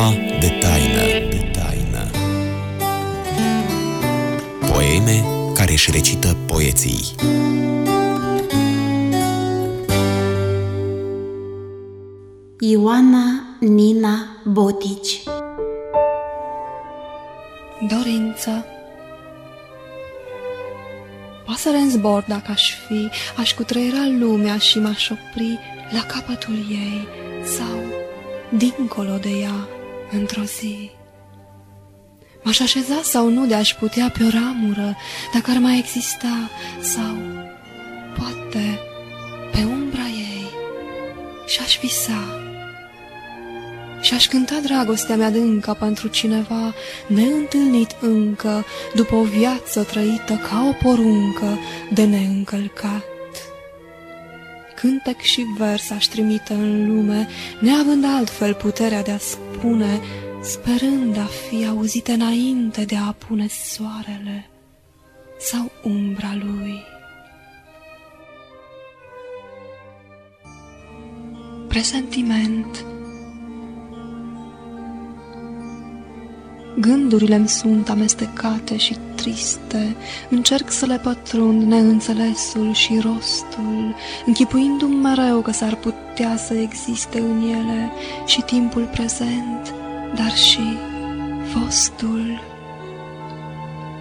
Clipa de taină, de taină. Poeme care își recită poeții. Ioana Nina Botici Dorință Pasăre în zbor dacă aș fi, aș cutreiera lumea și m-aș opri la capătul ei sau dincolo de ea într-o zi. M-aș așeza sau nu de aș putea pe o ramură, dacă ar mai exista, sau poate pe umbra ei și-aș visa. Și-aș cânta dragostea mea adâncă pentru cineva neîntâlnit încă, după o viață trăită ca o poruncă de neîncălcat. Cântec și vers aș trimite în lume, neavând altfel puterea de a spune, sperând a fi auzite înainte de a apune soarele sau umbra lui. Presentiment Gândurile-mi sunt amestecate și triste, încerc să le pătrund neînțelesul și rostul, închipuindu-mi mereu că s-ar putea să existe în ele și timpul prezent, dar și fostul.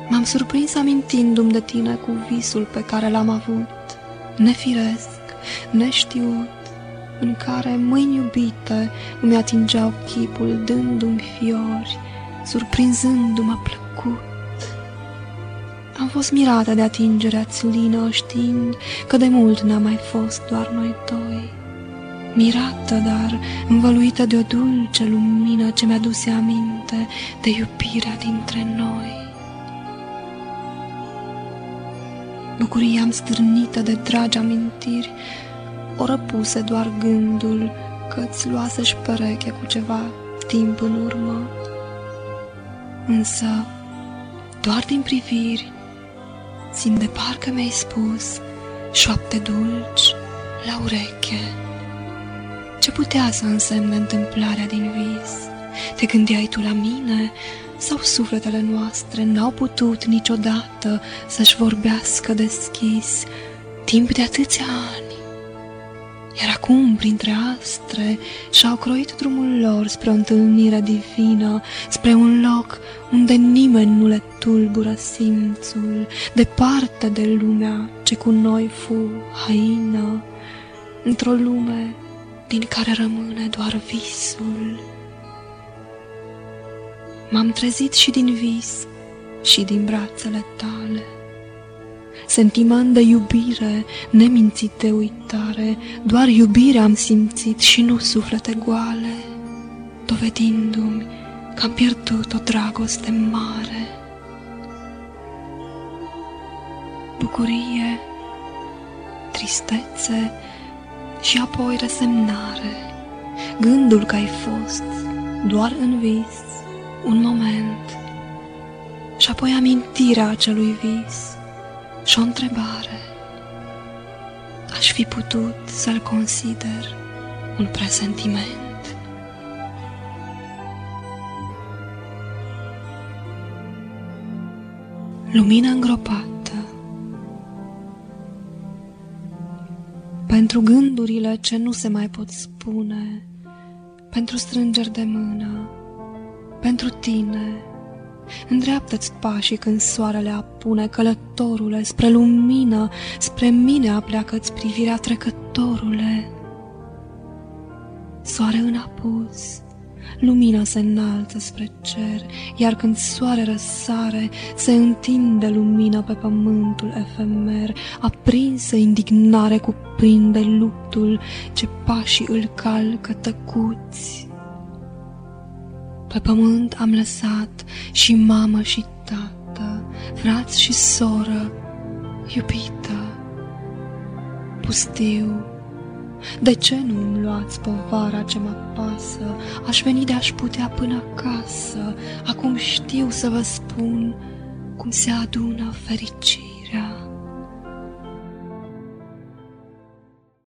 M-am surprins amintindu-mi de tine cu visul pe care l-am avut, nefiresc, neștiut, în care mâini iubite îmi atingeau chipul dându-mi fiori, surprinzându-mă plăcut. Am fost mirată de atingerea-ți lină, știind că de mult n-am mai fost doar noi doi. Mirată, dar învăluită de o dulce lumină ce mi-aduse aminte de iubirea dintre noi. Bucuria am stârnită de dragi amintiri, o răpuse doar gândul că-ți luase-și pereche cu ceva timp în urmă. Însă, doar din priviri, simt de parcă mi-ai spus șoapte dulci la ureche. Ce putea să însemne întâmplarea din vis? Te gândeai tu la mine? Sau sufletele noastre n-au putut niciodată să-și vorbească deschis timp de atâția ani? Iar acum, printre astre, și-au croit drumul lor spre o întâlnire divină, spre un loc unde nimeni nu le tulbură simțul, departe de lumea ce cu noi fu haină, într-o lume din care rămâne doar visul. M-am trezit și din vis și din brațele tale sentiment de iubire, nemințit de uitare, doar iubire am simțit și nu suflete goale, dovedindu-mi că am pierdut o dragoste mare. Bucurie, tristețe și apoi resemnare, gândul că ai fost doar în vis un moment și apoi amintirea acelui vis și o întrebare. Aș fi putut să-l consider un presentiment. Lumina îngropată Pentru gândurile ce nu se mai pot spune, pentru strângeri de mână, pentru tine, Îndreaptă-ți pașii când soarele apune, călătorule, spre lumină, spre mine apleacă-ți privirea trecătorule. Soare în apus, lumina se înalță spre cer, iar când soare răsare, se întinde lumină pe pământul efemer, aprinsă indignare cuprinde luptul ce pașii îl calcă tăcuți. Pe pământ am lăsat și mamă și tată, frați și soră, iubită, pustiu. De ce nu îmi luați povara ce mă pasă? Aș veni de aș putea până acasă. Acum știu să vă spun cum se adună fericirea.